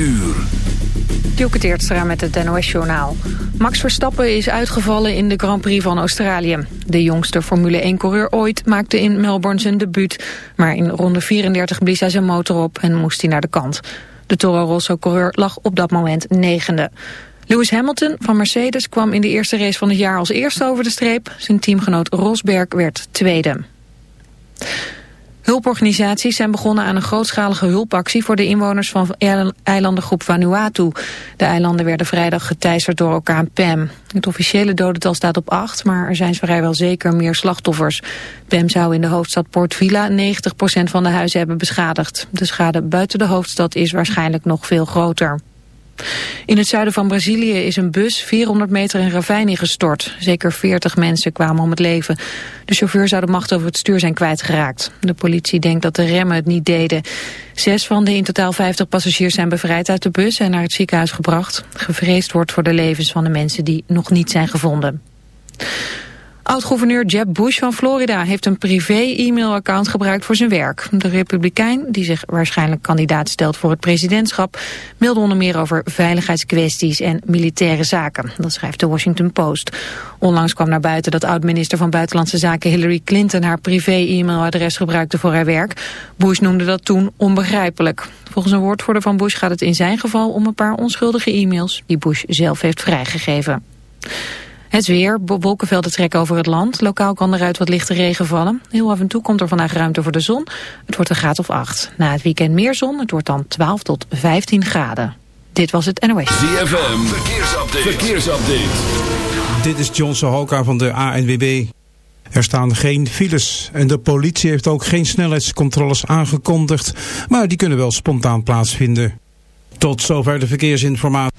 uur. Met het NOS-journaal. Max Verstappen is uitgevallen in de Grand Prix van Australië. De jongste Formule 1-coureur ooit maakte in Melbourne zijn debuut. Maar in ronde 34 blies hij zijn motor op en moest hij naar de kant. De Toro Rosso-coureur lag op dat moment negende. Lewis Hamilton van Mercedes kwam in de eerste race van het jaar als eerste over de streep. Zijn teamgenoot Rosberg werd tweede. Hulporganisaties zijn begonnen aan een grootschalige hulpactie voor de inwoners van eilandengroep Vanuatu. De eilanden werden vrijdag geteisterd door orkaan Pam. Het officiële dodental staat op acht, maar er zijn vrijwel zeker meer slachtoffers. Pam zou in de hoofdstad Port Vila 90% van de huizen hebben beschadigd. De schade buiten de hoofdstad is waarschijnlijk nog veel groter. In het zuiden van Brazilië is een bus 400 meter in ravijn ingestort. Zeker 40 mensen kwamen om het leven. De chauffeur zou de macht over het stuur zijn kwijtgeraakt. De politie denkt dat de remmen het niet deden. Zes van de in totaal 50 passagiers zijn bevrijd uit de bus en naar het ziekenhuis gebracht. Gevreesd wordt voor de levens van de mensen die nog niet zijn gevonden. Oud-gouverneur Jeb Bush van Florida heeft een privé-e-mailaccount gebruikt voor zijn werk. De republikein, die zich waarschijnlijk kandidaat stelt voor het presidentschap, mailde onder meer over veiligheidskwesties en militaire zaken. Dat schrijft de Washington Post. Onlangs kwam naar buiten dat oud-minister van Buitenlandse Zaken Hillary Clinton haar privé-e-mailadres gebruikte voor haar werk. Bush noemde dat toen onbegrijpelijk. Volgens een woordvoerder van Bush gaat het in zijn geval om een paar onschuldige e-mails die Bush zelf heeft vrijgegeven. Het weer, wolkenvelden trekken over het land. Lokaal kan eruit wat lichte regen vallen. Heel af en toe komt er vandaag ruimte voor de zon. Het wordt een graad of 8. Na het weekend meer zon. Het wordt dan 12 tot 15 graden. Dit was het NOS. ZFM, verkeersupdate. verkeersupdate. Dit is John Sohoka van de ANWB. Er staan geen files en de politie heeft ook geen snelheidscontroles aangekondigd. Maar die kunnen wel spontaan plaatsvinden. Tot zover de verkeersinformatie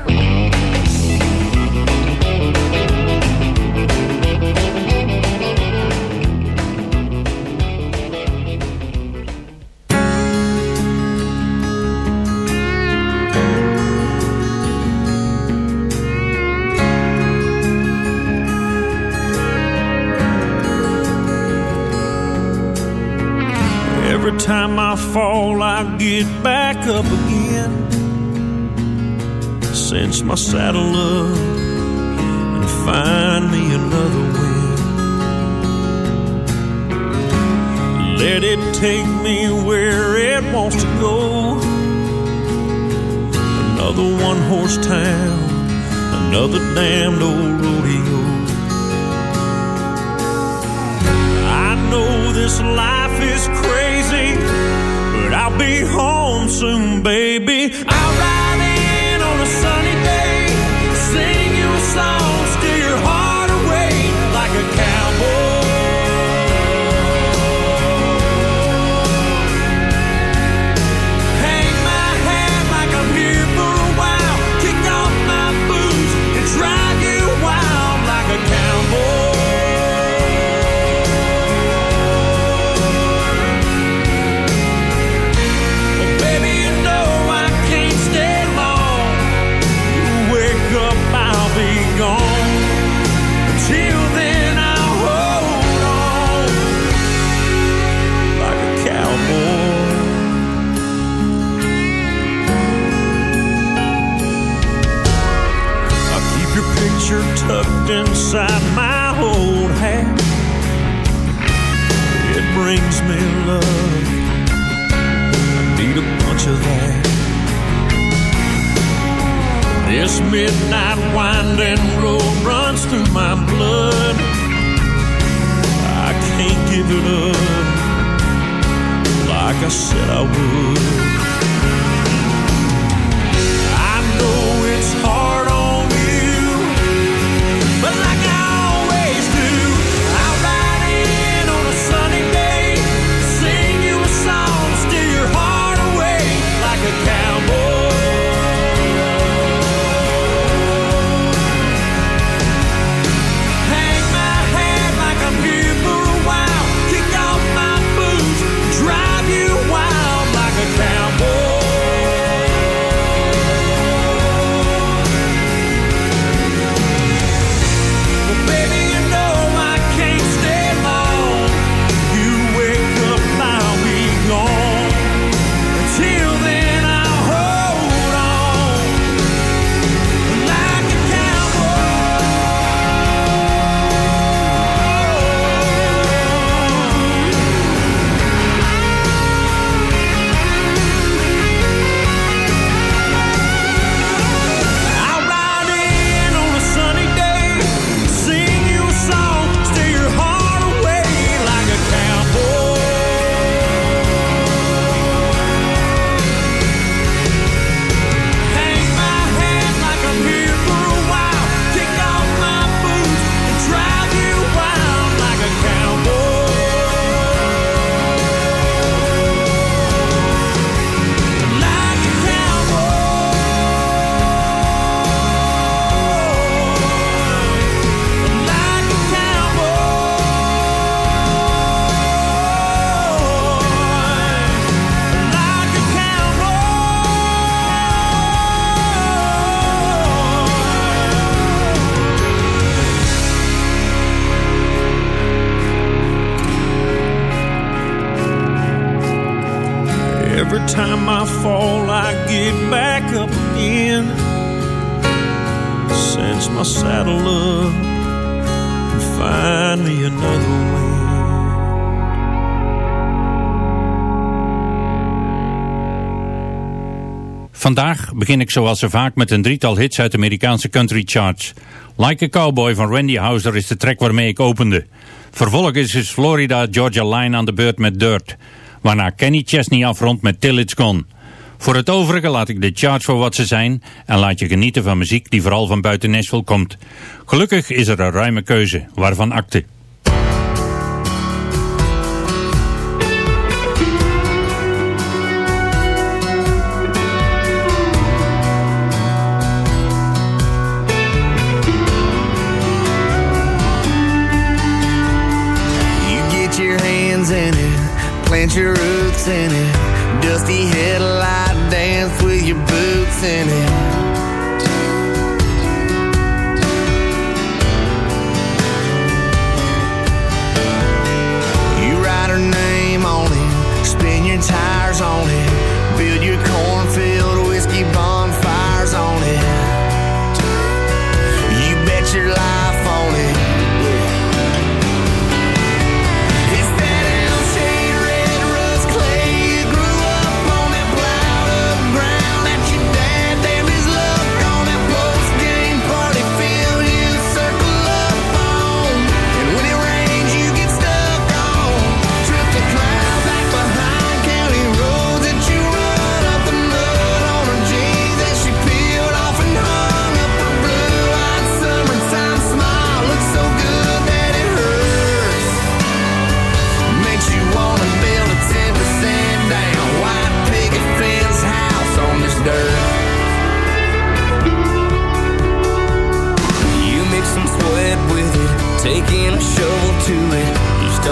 Get back up again. Cinch my saddle up and find me another wind. Let it take me where it wants to go. Another one horse town, another damned old rodeo. I know this life is crazy be home soon, baby. I'll ride in on a sunny day, sing you a song. begin ik zoals ze vaak met een drietal hits uit de Amerikaanse country charts. Like a Cowboy van Randy Houser is de track waarmee ik opende. Vervolgens is Florida Georgia Line aan de beurt met Dirt, waarna Kenny Chesney afrondt met Till It's Gone. Voor het overige laat ik de charts voor wat ze zijn en laat je genieten van muziek die vooral van buiten Nashville komt. Gelukkig is er een ruime keuze, waarvan akte. plant your roots in it. Dusty headlight dance with your boots in it.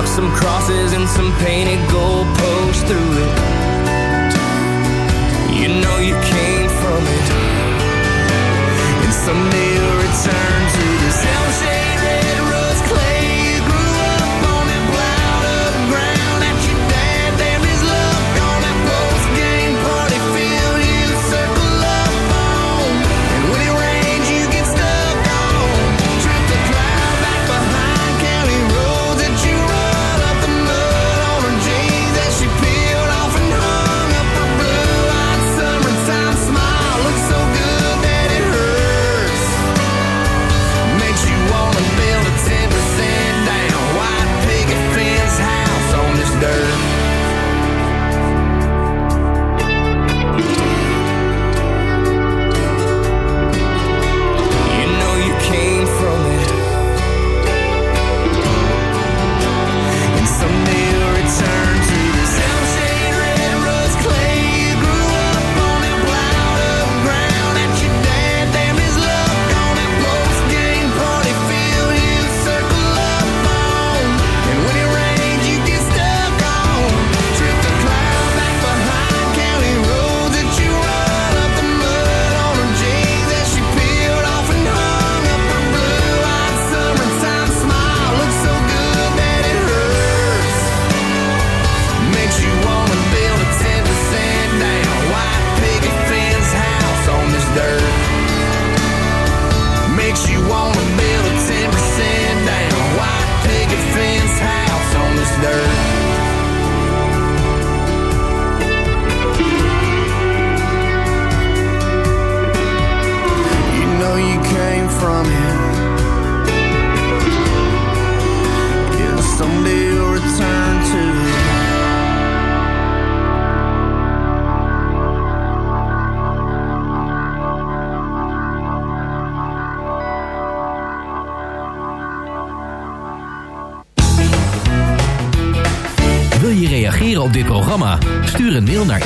some crosses and some painted gold posts through it.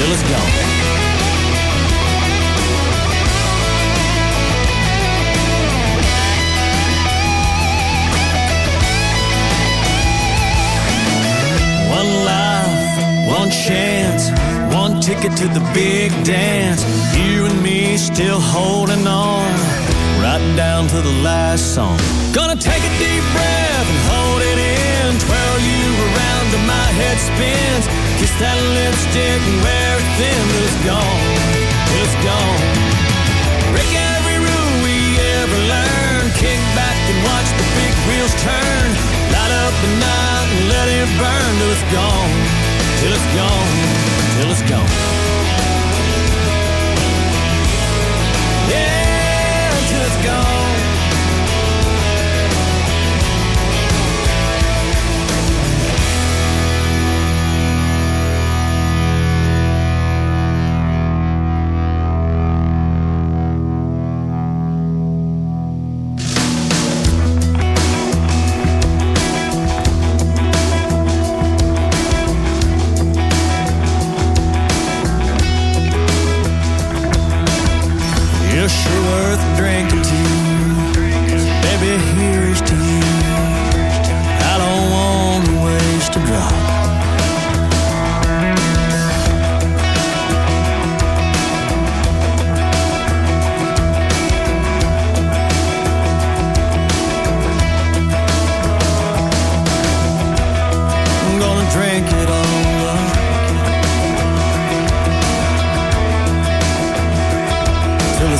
till it's gone. One life, one chance, one ticket to the big dance. You and me still holding on, right down to the last song. Gonna take a deep breath and hold it in. Twirl you around till my head spins. That lipstick and wear it thin it's gone, it's gone. Break every rule we ever learned. Kick back and watch the big wheels turn. Light up the night and let it burn till it's gone, till it's gone, till it's gone.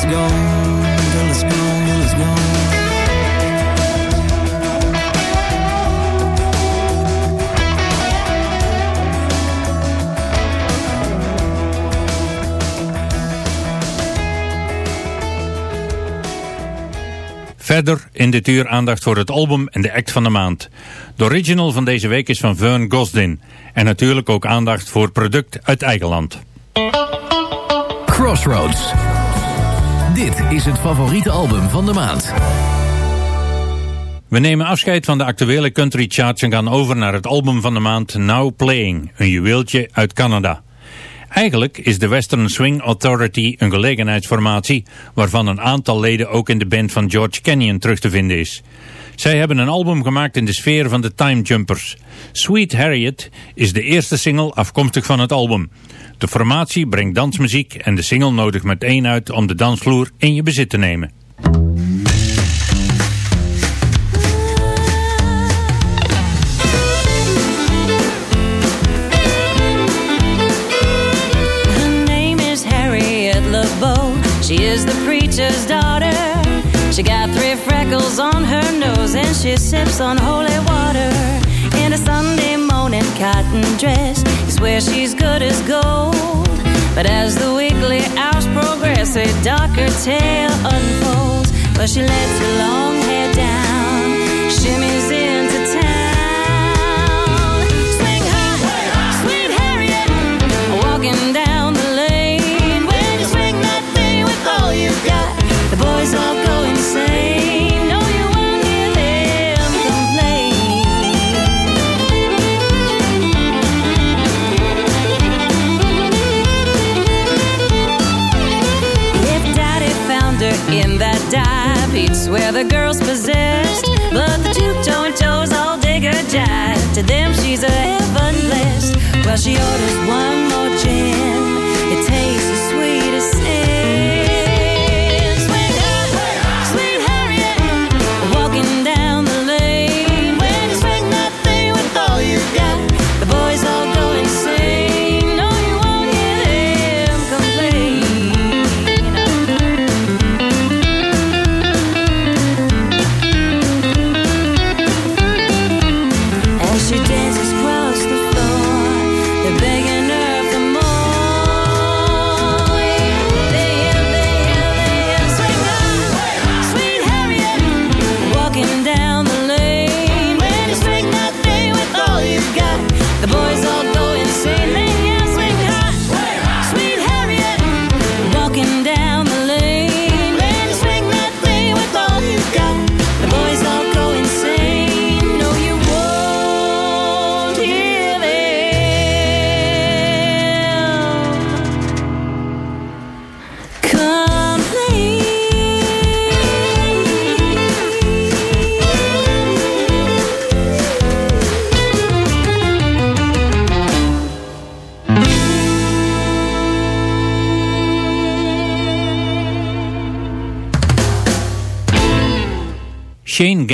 It's gone, till it's gone, till it's gone. Verder in dit uur aandacht voor het album en de act van de maand. De original van deze week is van Vern Gosdin. En natuurlijk ook aandacht voor product uit eigen land. Crossroads. Dit is het favoriete album van de maand. We nemen afscheid van de actuele country charts en gaan over naar het album van de maand Now Playing, een juweeltje uit Canada. Eigenlijk is de Western Swing Authority een gelegenheidsformatie waarvan een aantal leden ook in de band van George Canyon terug te vinden is. Zij hebben een album gemaakt in de sfeer van de Time Jumpers. Sweet Harriet is de eerste single afkomstig van het album. De formatie brengt dansmuziek en de single nodig met één uit om de dansvloer in je bezit te nemen. She is the preacher's daughter. She got three freckles on sips on holy water in a Sunday morning cotton dress. You swear she's good as gold. But as the weekly hours progress, a darker tale unfolds. But she lets her long hair down, shimmies into town. Swing high, sweet Harriet, walking down the girl's possessed. But the two-tone toes all dig her jive. To them, she's a heaven blessed. Well, she orders one more gin.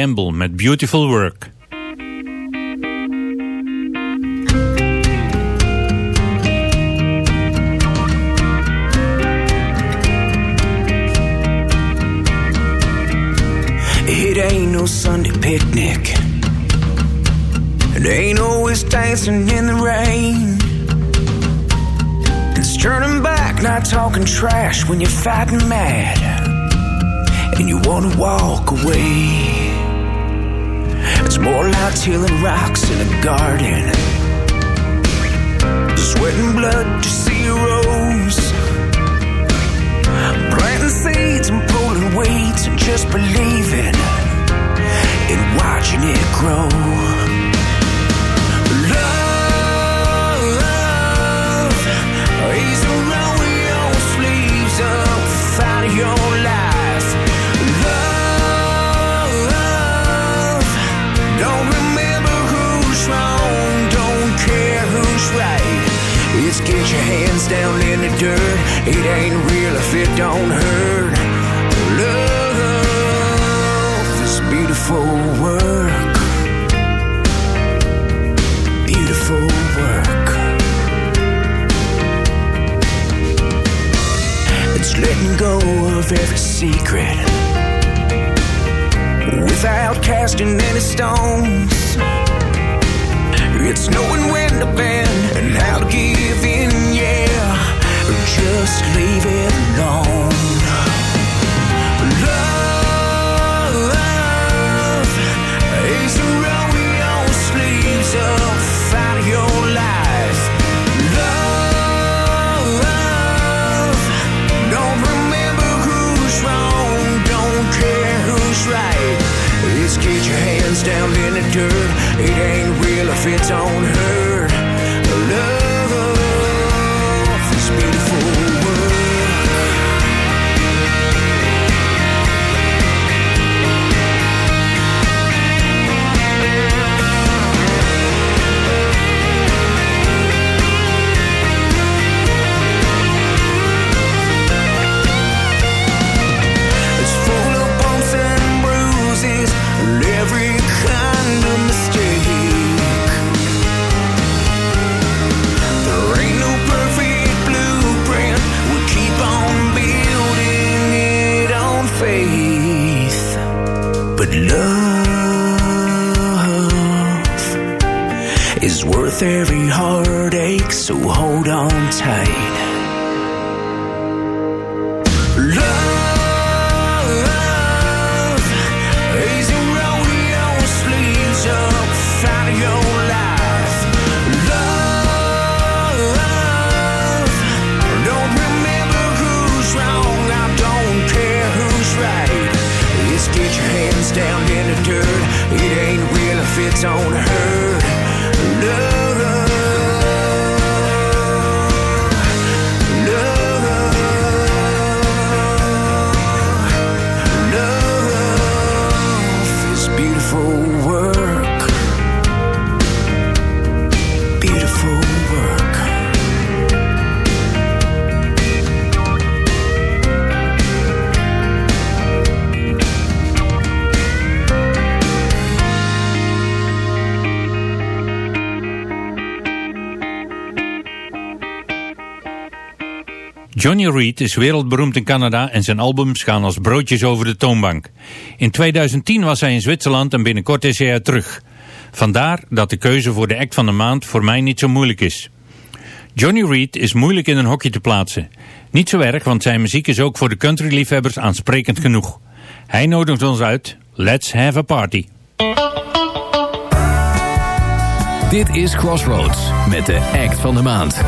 Gamble met Beautiful Work. It ain't no Sunday picnic. It ain't always dancing in the rain. It's turning back, not talking trash when you're fighting mad. And you wanna walk away. More like tilling rocks in a garden. Sweating blood to see a rose. Planting seeds and pulling weeds and just believing in watching it grow. Love is a rolling your sleeves up, fight your life. It's get your hands down in the dirt. It ain't real if it don't hurt. Love is beautiful work. Beautiful work. It's letting go of every secret without casting any stones. It's knowing when to bend and how to give in, yeah. Just leave it alone. Love is a your sleeves up, your life. Love, don't remember who's wrong, don't care who's right. It's get your hands down in the dirt. It ain't if it don't hurt. Johnny Reed is wereldberoemd in Canada en zijn albums gaan als broodjes over de toonbank. In 2010 was hij in Zwitserland en binnenkort is hij er terug. Vandaar dat de keuze voor de act van de maand voor mij niet zo moeilijk is. Johnny Reed is moeilijk in een hokje te plaatsen. Niet zo erg, want zijn muziek is ook voor de countryliefhebbers aansprekend genoeg. Hij nodigt ons uit. Let's have a party. Dit is Crossroads met de act van de maand.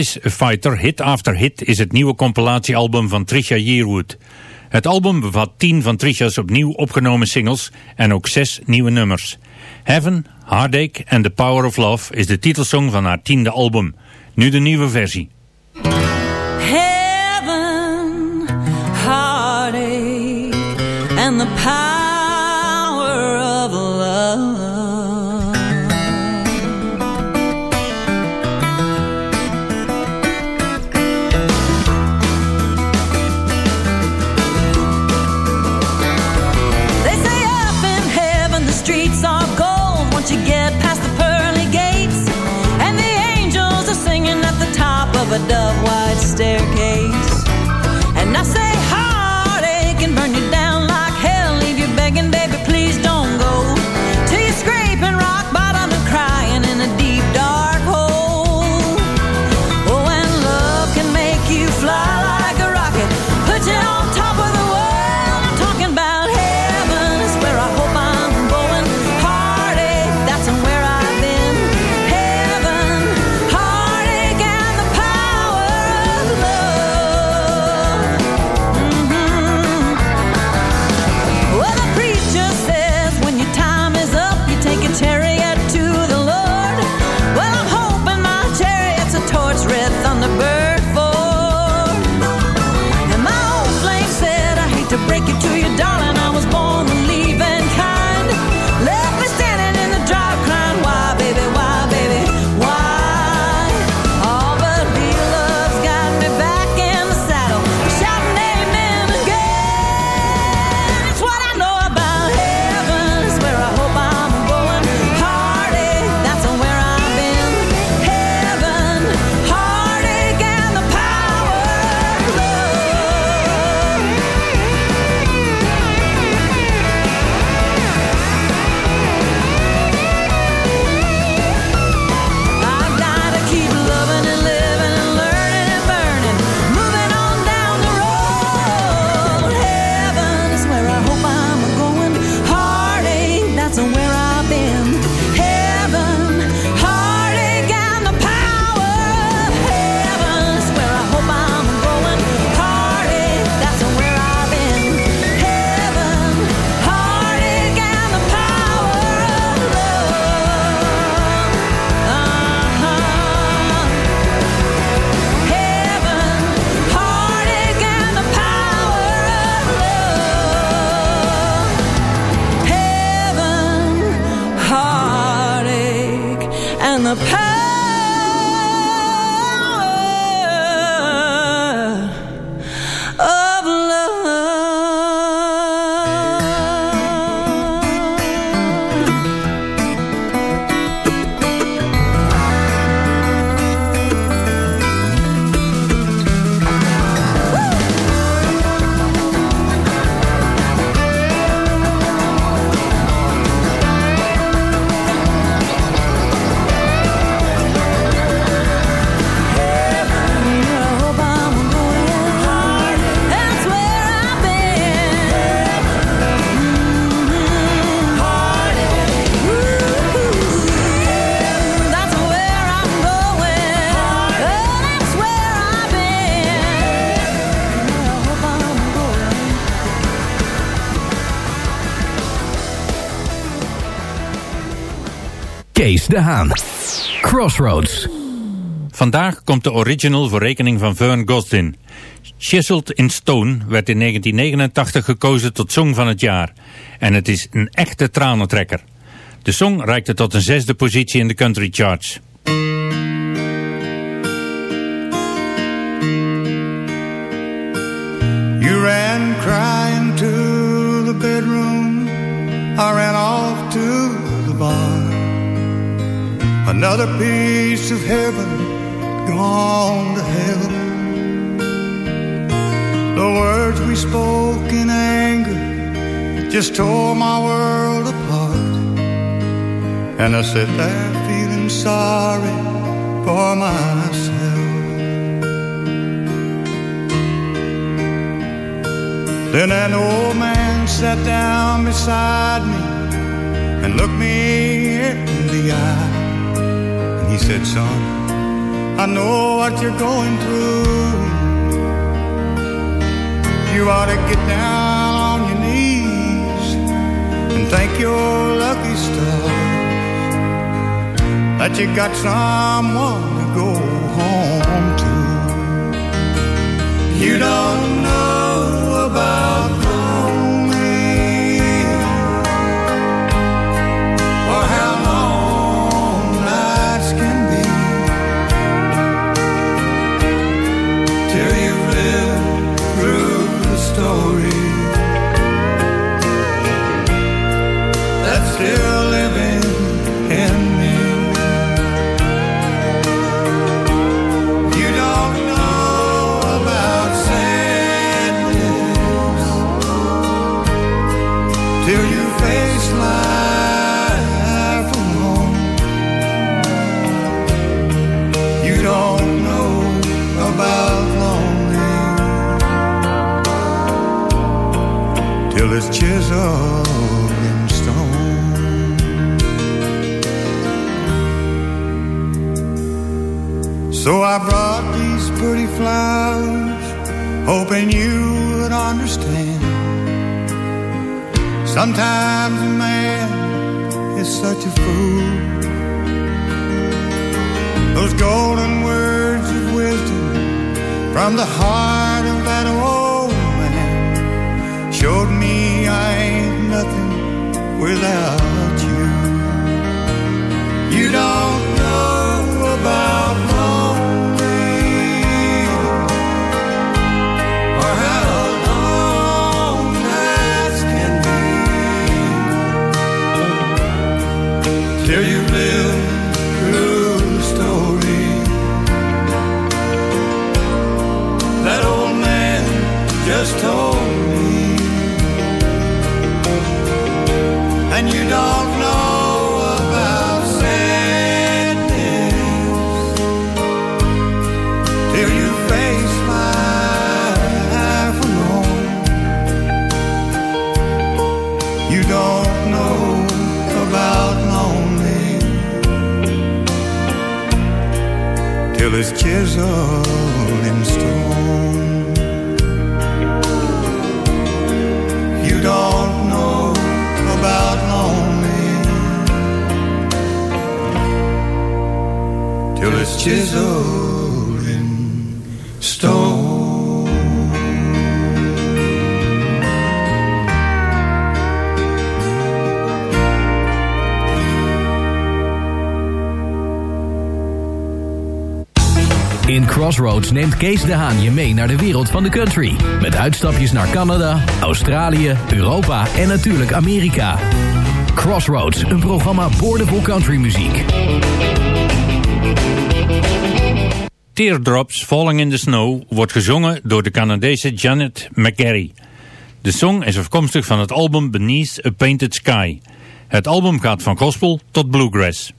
Prize Fighter Hit After Hit is het nieuwe compilatiealbum van Trisha Yearwood. Het album bevat 10 van Trisha's opnieuw opgenomen singles en ook 6 nieuwe nummers. Heaven, Heartache and The Power of Love is de titelsong van haar tiende album. Nu de nieuwe versie. Heaven, heartache, and the power of love. De Haan. Crossroads. Vandaag komt de original voor rekening van Vern Gosdin. Chiseled in Stone werd in 1989 gekozen tot song van het jaar. En het is een echte tranentrekker. De song reikte tot een zesde positie in de country charts. You ran crying to the bedroom. I ran Another piece of heaven gone to hell. The words we spoke in anger just tore my world apart. And I sat there feeling sorry for myself. Then an old man sat down beside me and looked me in the eye. Said, Son, I know what you're going through. You ought to get down on your knees and thank your lucky stars that you got someone to go home to. You don't know it's chiseled in stone. So I brought these pretty flowers, hoping you would understand. Sometimes a man is such a fool. Those golden words of wisdom from the heart of that old showed me I ain't nothing without you. You don't know about lonely till it's chiseled in stone. You don't know about lonely till it's chiseled Crossroads neemt Kees de Haan je mee naar de wereld van de country. Met uitstapjes naar Canada, Australië, Europa en natuurlijk Amerika. Crossroads, een programma boordevol countrymuziek. Teardrops Falling in the Snow wordt gezongen door de Canadese Janet McGarry. De song is afkomstig van het album Beneath a Painted Sky. Het album gaat van gospel tot bluegrass.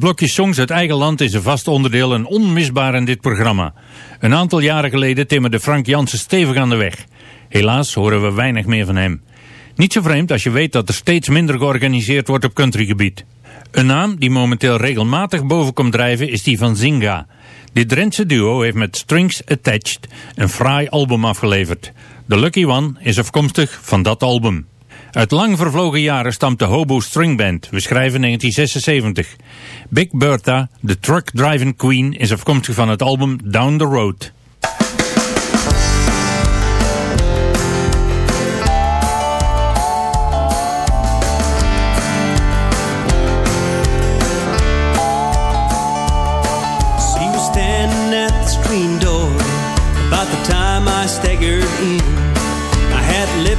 Blokje songs uit eigen land is een vast onderdeel en onmisbaar in dit programma. Een aantal jaren geleden timmerde Frank Jansen stevig aan de weg. Helaas horen we weinig meer van hem. Niet zo vreemd als je weet dat er steeds minder georganiseerd wordt op countrygebied. Een naam die momenteel regelmatig boven komt drijven is die van Zinga. Dit Drentse duo heeft met Strings Attached een fraai album afgeleverd. The Lucky One is afkomstig van dat album. Uit lang vervlogen jaren stamt de Hobo String Band. We schrijven 1976. Big Bertha, de truck driving queen, is afkomstig van het album Down the Road. At staggered in.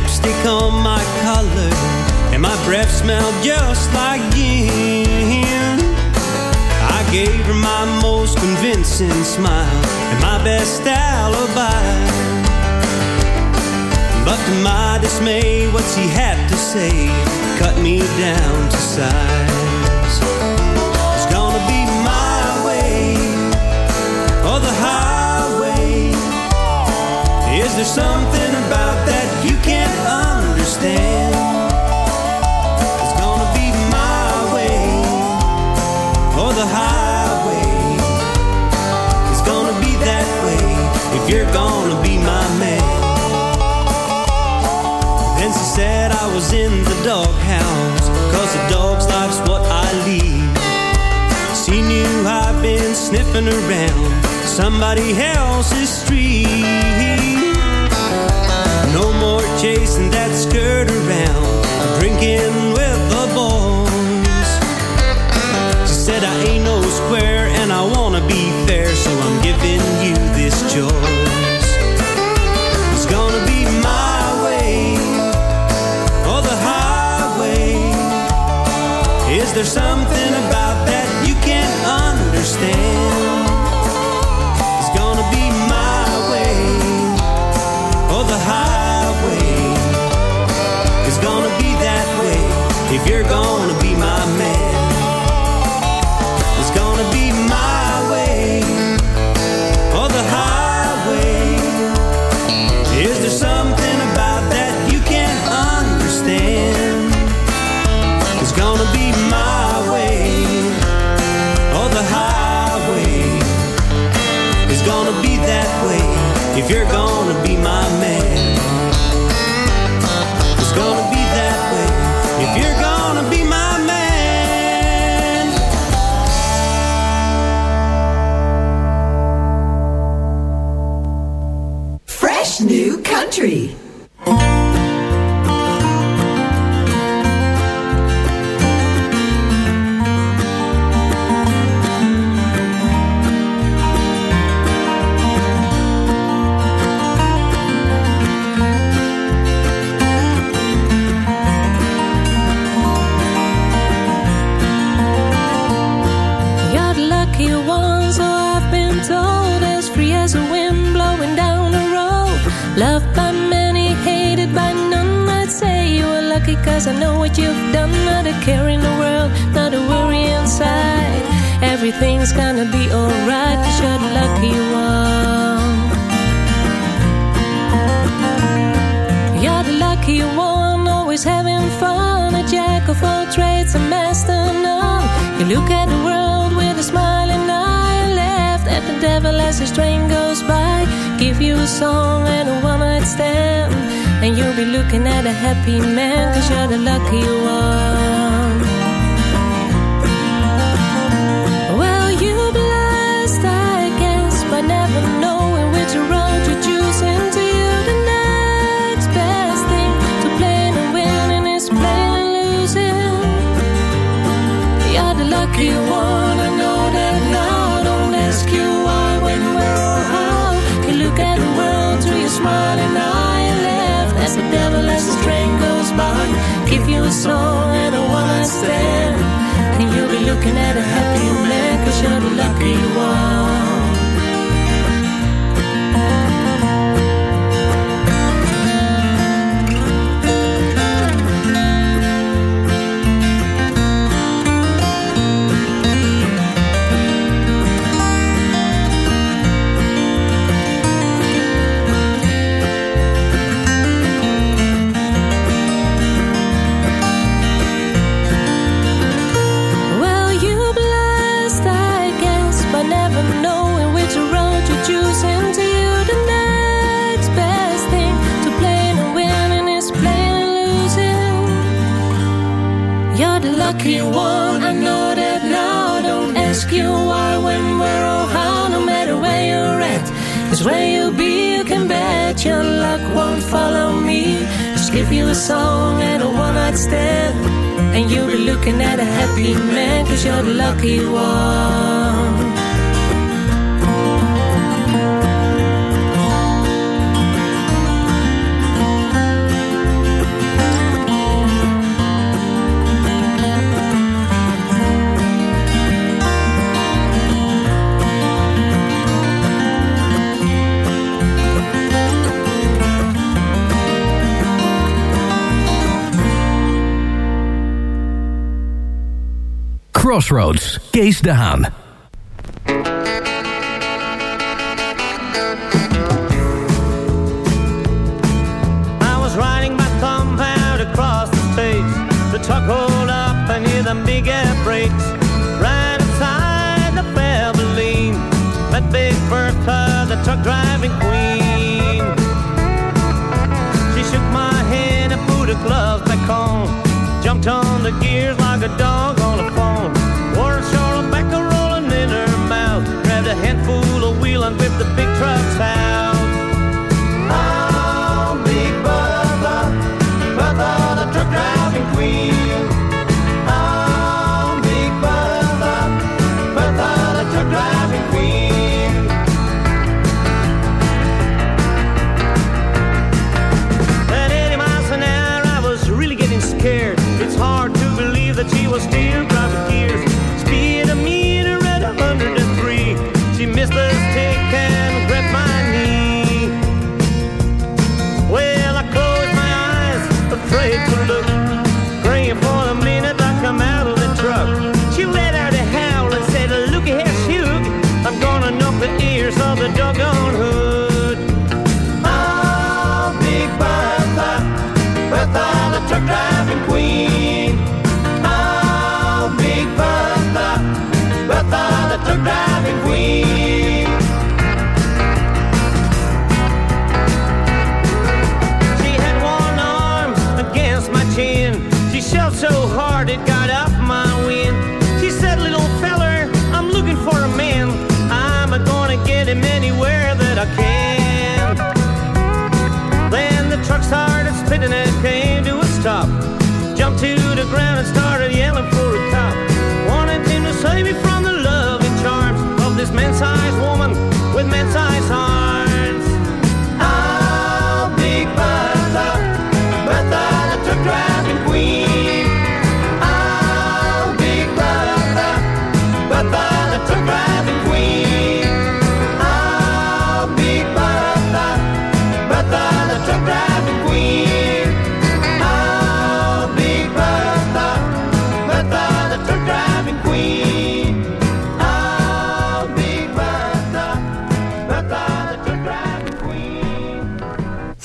Lipstick on my collar and my breath smelled just like gin. I gave her my most convincing smile and my best alibi. But to my dismay, what she had to say cut me down to size. It's gonna be my way or the highway. Is there something about that you can't you're gonna be my man. Then she said I was in the doghouse Cause the dog's life's what I lead She knew I've been sniffing around Somebody else's street No more chasing that skirt around Drinking It's gonna be my way or the highway. It's gonna be that way if you're gonna be my man. It's gonna be that way if you're gonna be my man. Fresh new country. Cause I know what you've done. Not a care in the world, not a worry inside. Everything's gonna be alright, cause you're the lucky one. You're the lucky one, always having fun. A jack of all trades, a master none. You look at the world with a smiling eye laugh at the devil as his train goes by. Give you a song and a one night stand. And you'll be looking at a happy man, cause you're the lucky one. Well, you're blessed, I guess, by never knowing which road you choose into you the next best thing to playing and winning is playing and losing. You're the lucky one, A song and the one i stand happy wall. Crossroads, Kees de Haan. I was riding my compound across the space. The truck rolled up and hear them big air brakes. Right inside the Beverly, that big Bertha, the truck driving queen. She shook my hand and put her gloves back on. Jumped on the gears like a dog on a phone.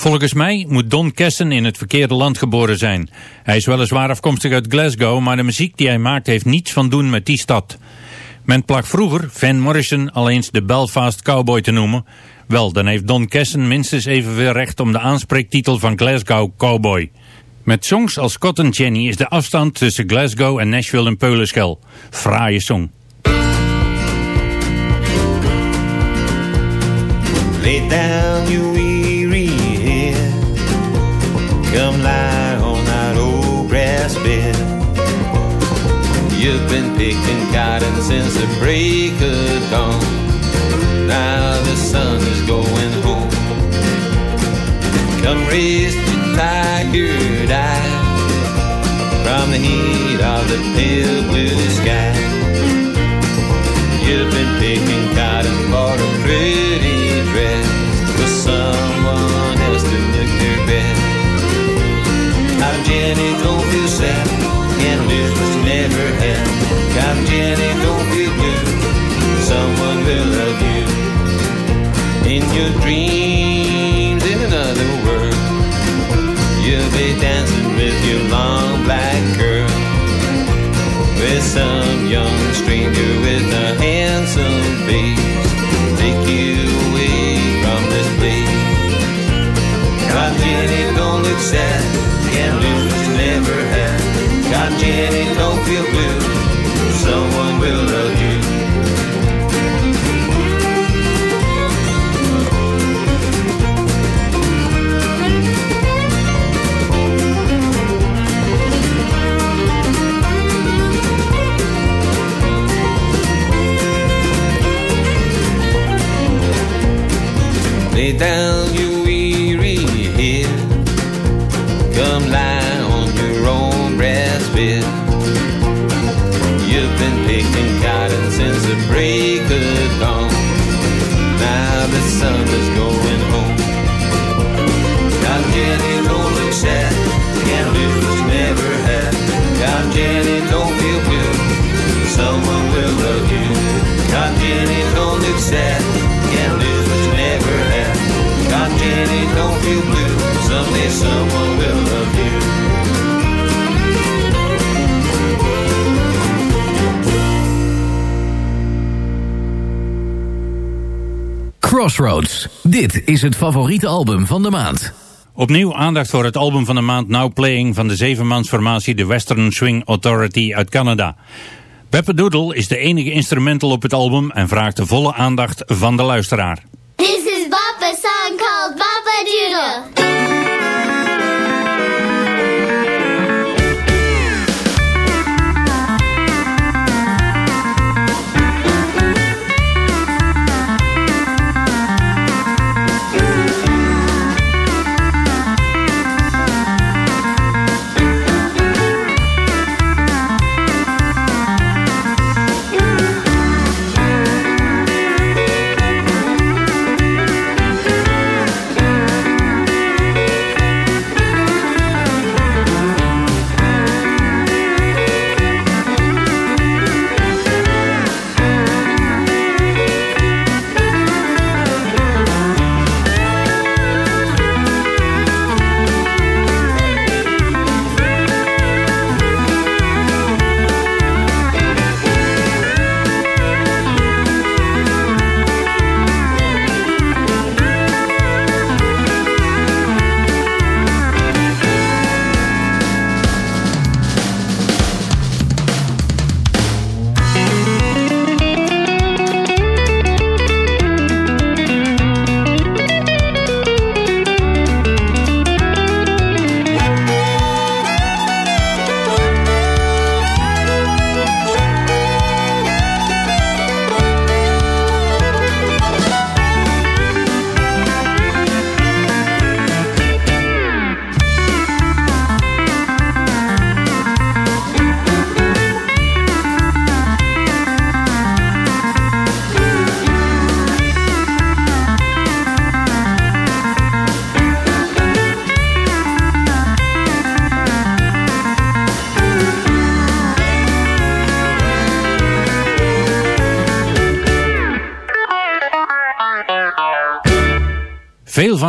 Volgens mij moet Don Kessen in het verkeerde land geboren zijn. Hij is weliswaar afkomstig uit Glasgow, maar de muziek die hij maakt heeft niets van doen met die stad. Men plak vroeger Van Morrison al eens de Belfast Cowboy te noemen. Wel, dan heeft Don Kessen minstens evenveel recht om de aanspreektitel van Glasgow Cowboy. Met songs als Cotton Jenny is de afstand tussen Glasgow en Nashville een peulenschel. Fraaie song. Lay down Come lie on that old grass bed. You've been picking cotton since the break of dawn. Now the sun is going home. Come rest your tired eyes from the heat of the pale blue sky. You've been picking cotton for a pretty dress for someone Jenny, don't feel sad, can't lose what you never had. Cotton Jenny, don't feel blue, someone will love you. In your dreams, in another world, you'll be dancing with your long black curl with some young stranger with a handsome and no don't feel good. Crossroads. Dit is het favoriete album van de maand. Opnieuw aandacht voor het album van de maand Now Playing van de zevenmansformatie de Western Swing Authority uit Canada. Pepper Doodle is de enige instrumental op het album en vraagt de volle aandacht van de luisteraar. This is Papa's song called Papa Doodle.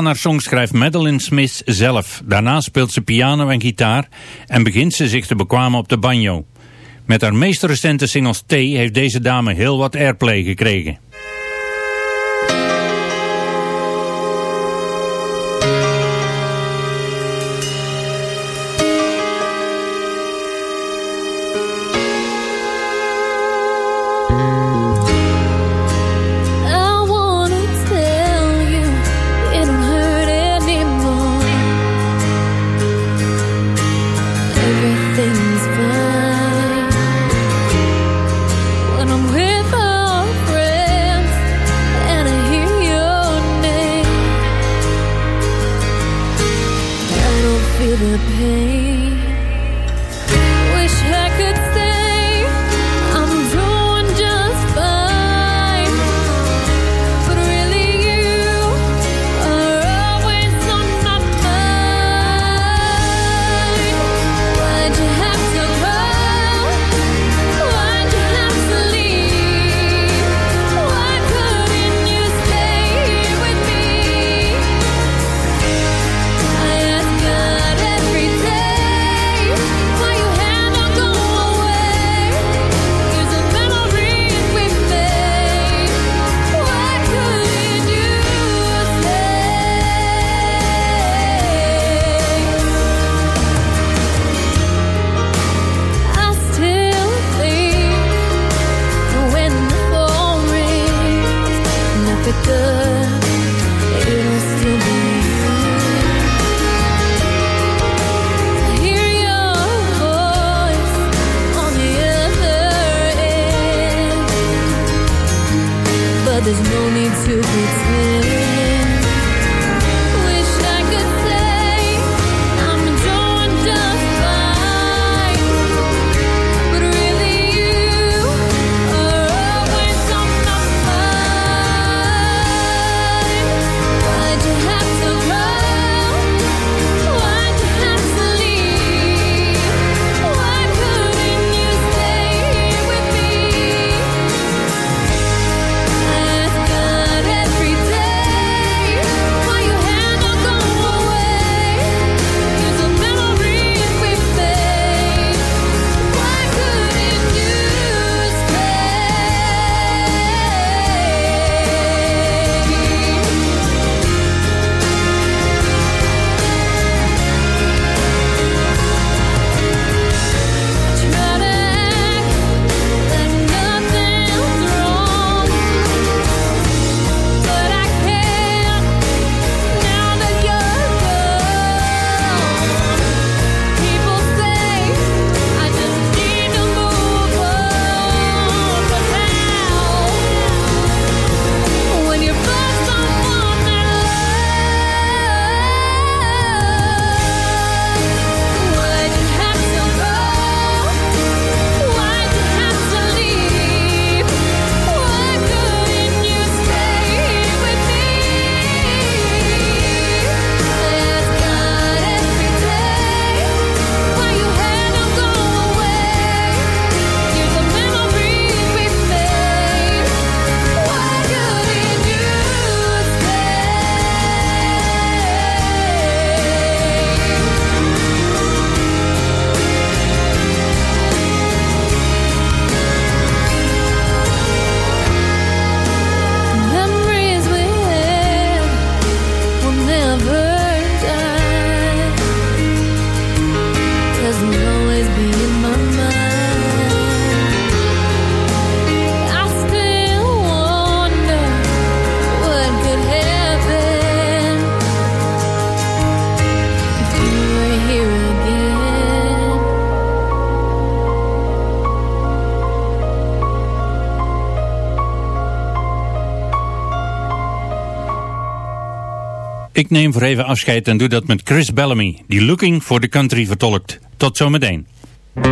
Haar songs schrijft Madeline Smith zelf. Daarna speelt ze piano en gitaar en begint ze zich te bekwamen op de banjo. Met haar meest recente singles T heeft deze dame heel wat airplay gekregen. Ik neem voor even afscheid en doe dat met Chris Bellamy, die Looking for the Country vertolkt. Tot zometeen. I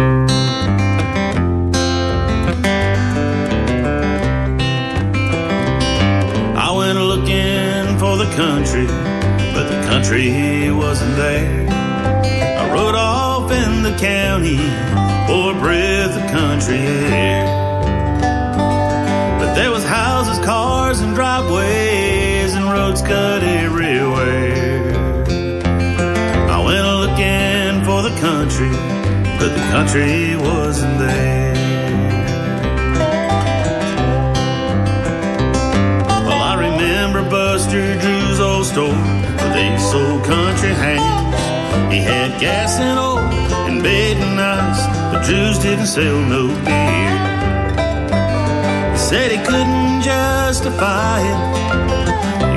went looking for the country, but the country wasn't there. I rode off in the county for a breath of country air. But there was houses, cars, and driveways, roads cut everywhere. I went looking for the country, but the country wasn't there. Well, I remember Buster Drew's old store where they sold country hands. He had gas and oil and bed and ice, but Drew's didn't sell no beer. He said he couldn't justify it,